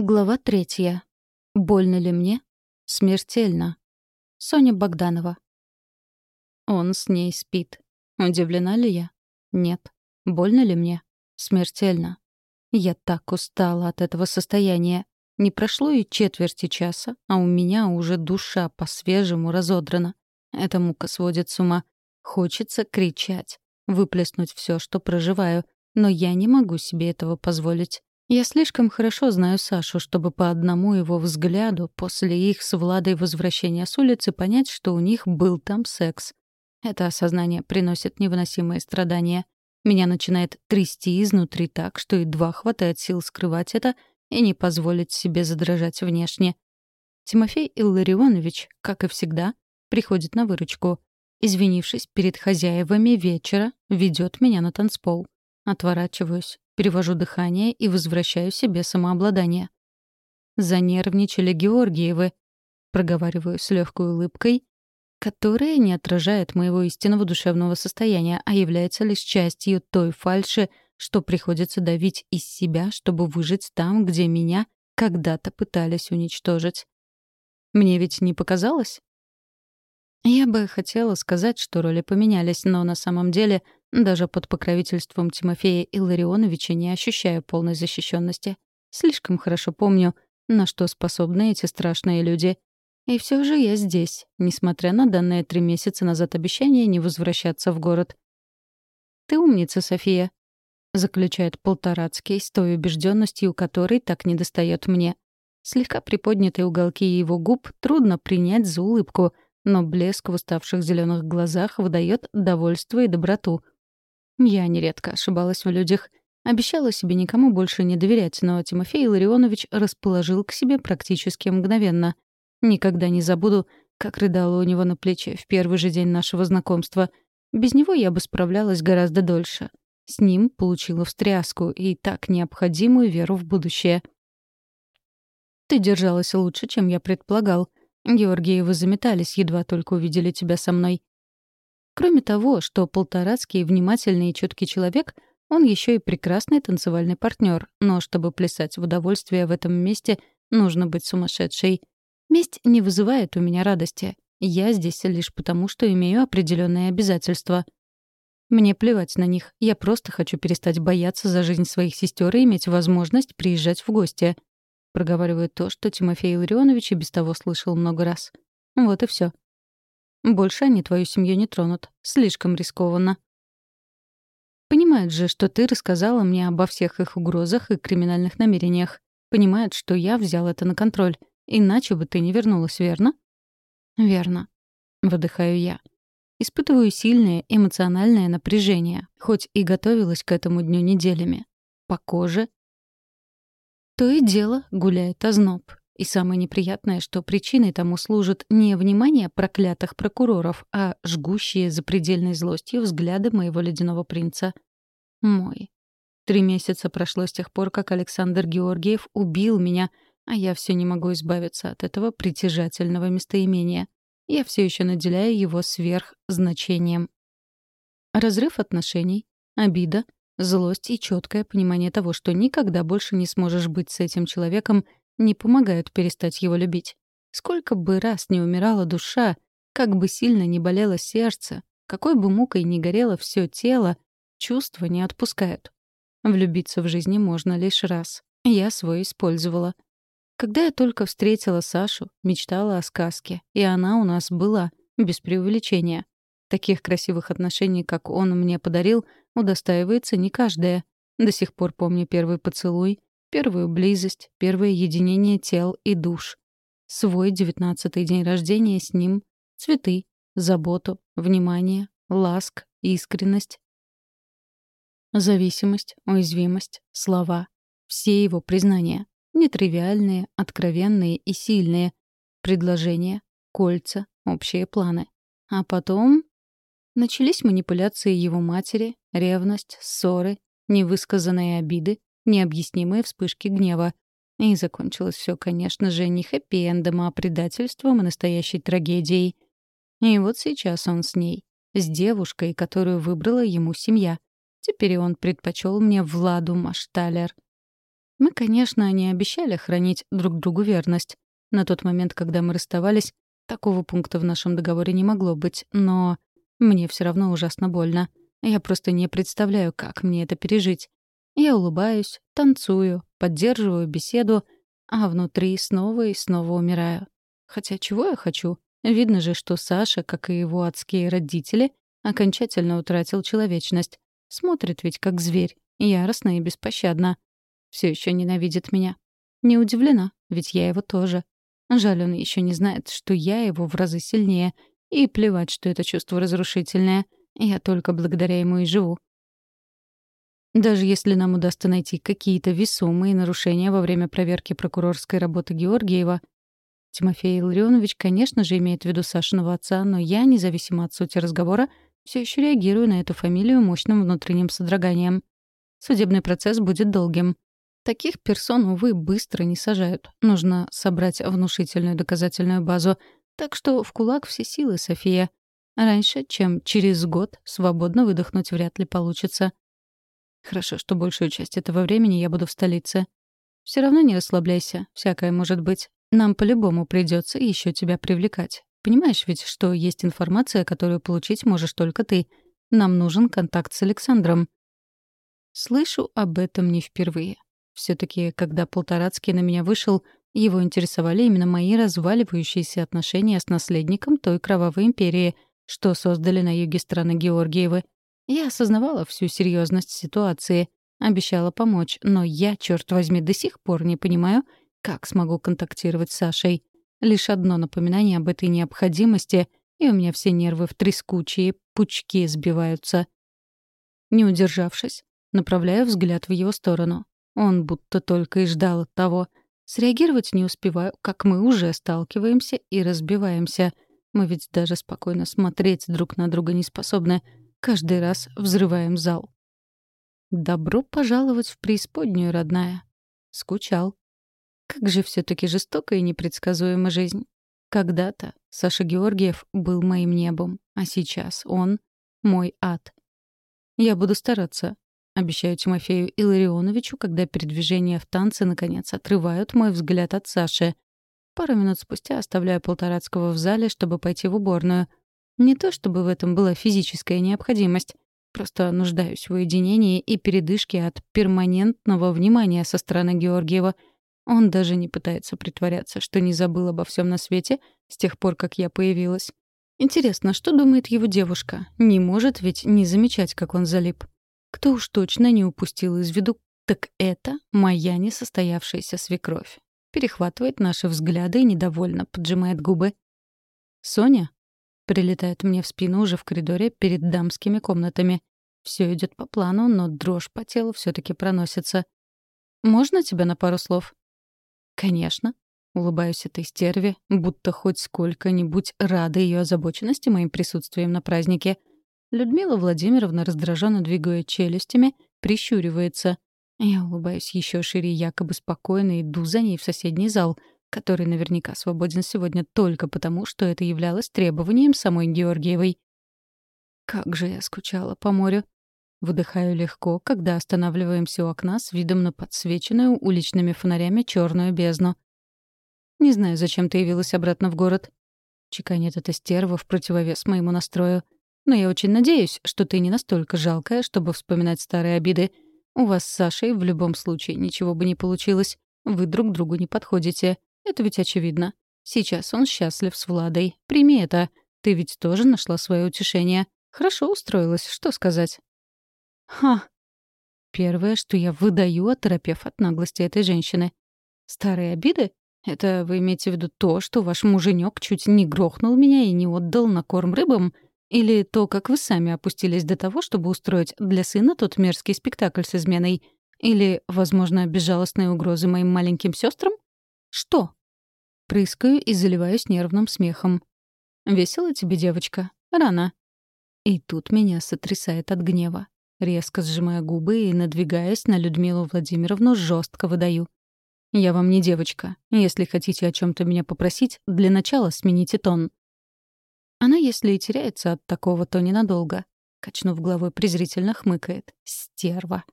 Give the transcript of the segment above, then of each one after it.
Глава третья. Больно ли мне? Смертельно. Соня Богданова. Он с ней спит. Удивлена ли я? Нет. Больно ли мне? Смертельно. Я так устала от этого состояния. Не прошло и четверти часа, а у меня уже душа по-свежему разодрана. Эта мука сводит с ума. Хочется кричать, выплеснуть все, что проживаю, но я не могу себе этого позволить. Я слишком хорошо знаю Сашу, чтобы по одному его взгляду после их с Владой возвращения с улицы понять, что у них был там секс. Это осознание приносит невыносимые страдания. Меня начинает трясти изнутри так, что едва хватает сил скрывать это и не позволить себе задрожать внешне. Тимофей Илларионович, как и всегда, приходит на выручку. Извинившись перед хозяевами вечера, ведет меня на танцпол. Отворачиваюсь, перевожу дыхание и возвращаю себе самообладание. «Занервничали Георгиевы», — проговариваю с легкой улыбкой, которая не отражает моего истинного душевного состояния, а является лишь частью той фальши, что приходится давить из себя, чтобы выжить там, где меня когда-то пытались уничтожить. Мне ведь не показалось? Я бы хотела сказать, что роли поменялись, но на самом деле даже под покровительством Тимофея Илларионовича не ощущаю полной защищенности. Слишком хорошо помню, на что способны эти страшные люди. И все же я здесь, несмотря на данное три месяца назад обещание не возвращаться в город. «Ты умница, София», — заключает Полторацкий с той убежденностью, которой так недостает мне. Слегка приподнятые уголки его губ трудно принять за улыбку, но блеск в уставших зеленых глазах выдает довольство и доброту — я нередко ошибалась в людях. Обещала себе никому больше не доверять, но Тимофей Ларионович расположил к себе практически мгновенно. Никогда не забуду, как рыдала у него на плече в первый же день нашего знакомства. Без него я бы справлялась гораздо дольше. С ним получила встряску и так необходимую веру в будущее. «Ты держалась лучше, чем я предполагал. Георгиевы заметались, едва только увидели тебя со мной. Кроме того, что Полторацкий внимательный и чуткий человек, он еще и прекрасный танцевальный партнер, но чтобы плясать в удовольствие в этом месте, нужно быть сумасшедшей. Месть не вызывает у меня радости. Я здесь лишь потому, что имею определенные обязательства. Мне плевать на них. Я просто хочу перестать бояться за жизнь своих сестер и иметь возможность приезжать в гости. Проговариваю то, что Тимофей Илларионович и без того слышал много раз. Вот и все. Больше они твою семью не тронут. Слишком рискованно. Понимают же, что ты рассказала мне обо всех их угрозах и криминальных намерениях. Понимают, что я взял это на контроль. Иначе бы ты не вернулась, верно? Верно. Выдыхаю я. Испытываю сильное эмоциональное напряжение, хоть и готовилась к этому дню неделями. По коже то и дело гуляет озноб. И самое неприятное, что причиной тому служит не внимание проклятых прокуроров, а жгущие за предельной злостью взгляды моего ледяного принца. Мой. Три месяца прошло с тех пор, как Александр Георгиев убил меня, а я все не могу избавиться от этого притяжательного местоимения. Я все еще наделяю его сверхзначением. Разрыв отношений, обида, злость и четкое понимание того, что никогда больше не сможешь быть с этим человеком — не помогают перестать его любить. Сколько бы раз не умирала душа, как бы сильно не болело сердце, какой бы мукой не горело все тело, чувства не отпускают. Влюбиться в жизни можно лишь раз. Я свой использовала. Когда я только встретила Сашу, мечтала о сказке, и она у нас была, без преувеличения. Таких красивых отношений, как он мне подарил, удостаивается не каждая. До сих пор помню первый поцелуй, Первую близость, первое единение тел и душ. Свой девятнадцатый день рождения с ним. Цветы, заботу, внимание, ласк, искренность. Зависимость, уязвимость, слова. Все его признания. Нетривиальные, откровенные и сильные. Предложения, кольца, общие планы. А потом начались манипуляции его матери, ревность, ссоры, невысказанные обиды, необъяснимые вспышки гнева. И закончилось все, конечно же, не хэппи-эндом, а предательством и настоящей трагедией. И вот сейчас он с ней, с девушкой, которую выбрала ему семья. Теперь он предпочел мне Владу Машталер. Мы, конечно, не обещали хранить друг другу верность. На тот момент, когда мы расставались, такого пункта в нашем договоре не могло быть, но мне все равно ужасно больно. Я просто не представляю, как мне это пережить. Я улыбаюсь, танцую, поддерживаю беседу, а внутри снова и снова умираю. Хотя чего я хочу? Видно же, что Саша, как и его адские родители, окончательно утратил человечность. Смотрит ведь как зверь, яростно и беспощадно. Все еще ненавидит меня. Не удивлена, ведь я его тоже. Жаль, он еще не знает, что я его в разы сильнее. И плевать, что это чувство разрушительное. Я только благодаря ему и живу. Даже если нам удастся найти какие-то весомые нарушения во время проверки прокурорской работы Георгиева, Тимофей Илларионович, конечно же, имеет в виду Сашиного отца, но я, независимо от сути разговора, все еще реагирую на эту фамилию мощным внутренним содроганием. Судебный процесс будет долгим. Таких персон, увы, быстро не сажают. Нужно собрать внушительную доказательную базу. Так что в кулак все силы, София. Раньше, чем через год, свободно выдохнуть вряд ли получится. Хорошо, что большую часть этого времени я буду в столице. Все равно не расслабляйся, всякое может быть. Нам по-любому придется еще тебя привлекать. Понимаешь ведь, что есть информация, которую получить можешь только ты. Нам нужен контакт с Александром. Слышу об этом не впервые. все таки когда Полторацкий на меня вышел, его интересовали именно мои разваливающиеся отношения с наследником той кровавой империи, что создали на юге страны Георгиевы. Я осознавала всю серьезность ситуации, обещала помочь, но я, черт возьми, до сих пор не понимаю, как смогу контактировать с Сашей. Лишь одно напоминание об этой необходимости, и у меня все нервы в трескучие пучки сбиваются. Не удержавшись, направляю взгляд в его сторону. Он будто только и ждал от того. Среагировать не успеваю, как мы уже сталкиваемся и разбиваемся. Мы ведь даже спокойно смотреть друг на друга не способны — Каждый раз взрываем зал. Добро пожаловать в преисподнюю, родная. Скучал. Как же все таки жестокая и непредсказуема жизнь. Когда-то Саша Георгиев был моим небом, а сейчас он — мой ад. Я буду стараться, обещаю Тимофею Илларионовичу, когда передвижения в танце наконец отрывают мой взгляд от Саши. Пару минут спустя оставляю Полторацкого в зале, чтобы пойти в уборную. Не то чтобы в этом была физическая необходимость. Просто нуждаюсь в уединении и передышке от перманентного внимания со стороны Георгиева. Он даже не пытается притворяться, что не забыл обо всем на свете с тех пор, как я появилась. Интересно, что думает его девушка? Не может ведь не замечать, как он залип. Кто уж точно не упустил из виду, так это моя несостоявшаяся свекровь. Перехватывает наши взгляды и недовольно поджимает губы. «Соня?» Прилетает мне в спину уже в коридоре перед дамскими комнатами. Все идет по плану, но дрожь по телу все таки проносится. «Можно тебя на пару слов?» «Конечно», — улыбаюсь этой стерве, будто хоть сколько-нибудь рада ее озабоченности моим присутствием на празднике. Людмила Владимировна, раздраженно двигая челюстями, прищуривается. Я улыбаюсь еще шире, якобы спокойно иду за ней в соседний зал — который наверняка свободен сегодня только потому, что это являлось требованием самой Георгиевой. Как же я скучала по морю. Выдыхаю легко, когда останавливаемся у окна с видом на подсвеченную уличными фонарями черную бездну. «Не знаю, зачем ты явилась обратно в город», — чеканит эта стерва в противовес моему настрою. «Но я очень надеюсь, что ты не настолько жалкая, чтобы вспоминать старые обиды. У вас с Сашей в любом случае ничего бы не получилось. Вы друг другу не подходите. Это ведь очевидно. Сейчас он счастлив с Владой. Прими это. Ты ведь тоже нашла свое утешение. Хорошо устроилась, что сказать. Ха. Первое, что я выдаю, оторопев от наглости этой женщины. Старые обиды? Это вы имеете в виду то, что ваш муженек чуть не грохнул меня и не отдал на корм рыбам? Или то, как вы сами опустились до того, чтобы устроить для сына тот мерзкий спектакль с изменой? Или, возможно, безжалостные угрозы моим маленьким сестрам? Что? Прыскаю и заливаюсь нервным смехом. «Весело тебе, девочка? Рано». И тут меня сотрясает от гнева. Резко сжимая губы и, надвигаясь на Людмилу Владимировну, жестко выдаю. «Я вам не девочка. Если хотите о чем то меня попросить, для начала смените тон». Она, если и теряется от такого, то ненадолго. Качнув головой, презрительно хмыкает. «Стерва».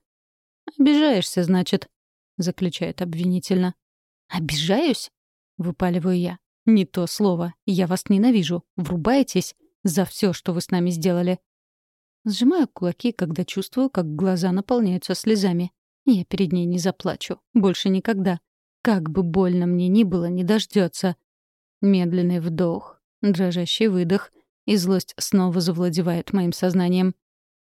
«Обижаешься, значит?» — заключает обвинительно. «Обижаюсь?» — выпаливаю я. «Не то слово. Я вас ненавижу. Врубаетесь за все, что вы с нами сделали». Сжимаю кулаки, когда чувствую, как глаза наполняются слезами. Я перед ней не заплачу. Больше никогда. Как бы больно мне ни было, не дождется. Медленный вдох, дрожащий выдох, и злость снова завладевает моим сознанием.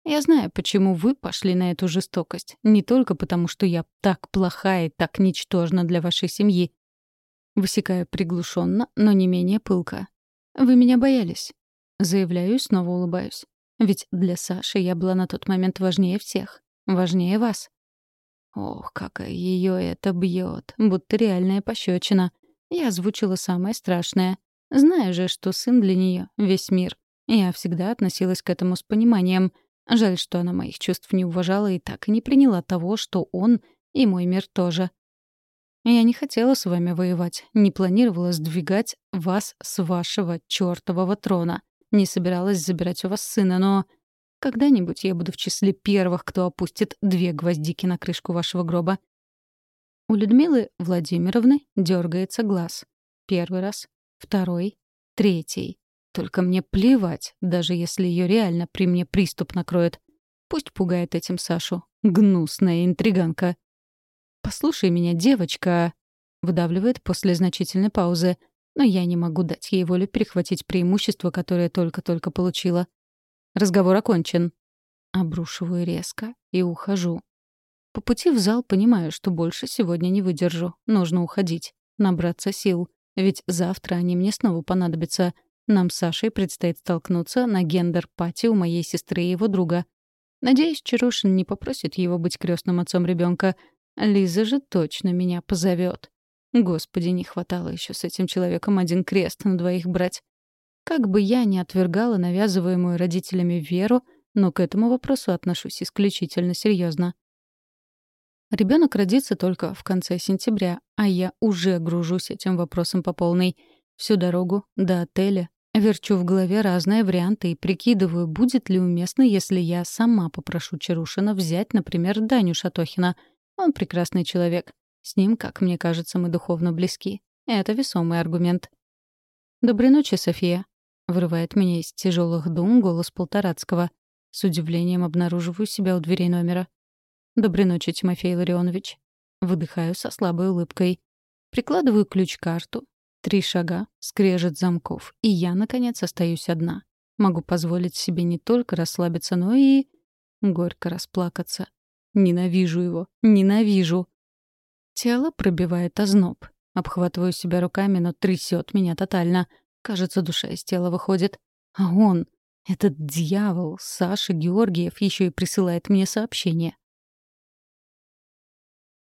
Я знаю, почему вы пошли на эту жестокость. Не только потому, что я так плохая и так ничтожна для вашей семьи. Высекаю приглушенно, но не менее пылко. Вы меня боялись. Заявляю и снова улыбаюсь. Ведь для Саши я была на тот момент важнее всех. Важнее вас. Ох, как ее это бьет, будто реальная пощечина. Я озвучила самое страшное. Знаю же, что сын для нее весь мир. Я всегда относилась к этому с пониманием — Жаль, что она моих чувств не уважала и так и не приняла того, что он и мой мир тоже. Я не хотела с вами воевать, не планировала сдвигать вас с вашего чёртового трона, не собиралась забирать у вас сына, но когда-нибудь я буду в числе первых, кто опустит две гвоздики на крышку вашего гроба. У Людмилы Владимировны дергается глаз. Первый раз, второй, третий. Только мне плевать, даже если ее реально при мне приступ накроет. Пусть пугает этим Сашу. Гнусная интриганка. «Послушай меня, девочка», — выдавливает после значительной паузы. Но я не могу дать ей волю перехватить преимущество, которое только-только получила. Разговор окончен. Обрушиваю резко и ухожу. По пути в зал понимаю, что больше сегодня не выдержу. Нужно уходить, набраться сил. Ведь завтра они мне снова понадобятся — нам с Сашей предстоит столкнуться на гендер-пати у моей сестры и его друга. Надеюсь, Чарушин не попросит его быть крестным отцом ребенка. Лиза же точно меня позовет. Господи, не хватало еще с этим человеком один крест на двоих брать. Как бы я ни отвергала навязываемую родителями веру, но к этому вопросу отношусь исключительно серьезно. Ребенок родится только в конце сентября, а я уже гружусь этим вопросом по полной. Всю дорогу до отеля Верчу в голове разные варианты и прикидываю, будет ли уместно, если я сама попрошу Чарушина взять, например, Даню Шатохина. Он прекрасный человек. С ним, как мне кажется, мы духовно близки. Это весомый аргумент. «Доброй ночи, София», — вырывает меня из тяжелых дум голос Полторацкого. С удивлением обнаруживаю себя у дверей номера. «Доброй ночи, Тимофей Ларионович». Выдыхаю со слабой улыбкой. Прикладываю ключ-карту, Три шага, скрежет замков, и я, наконец, остаюсь одна. Могу позволить себе не только расслабиться, но и... горько расплакаться. Ненавижу его, ненавижу. Тело пробивает озноб. Обхватываю себя руками, но трясет меня тотально. Кажется, душа из тела выходит. А он, этот дьявол, Саша Георгиев, еще и присылает мне сообщение.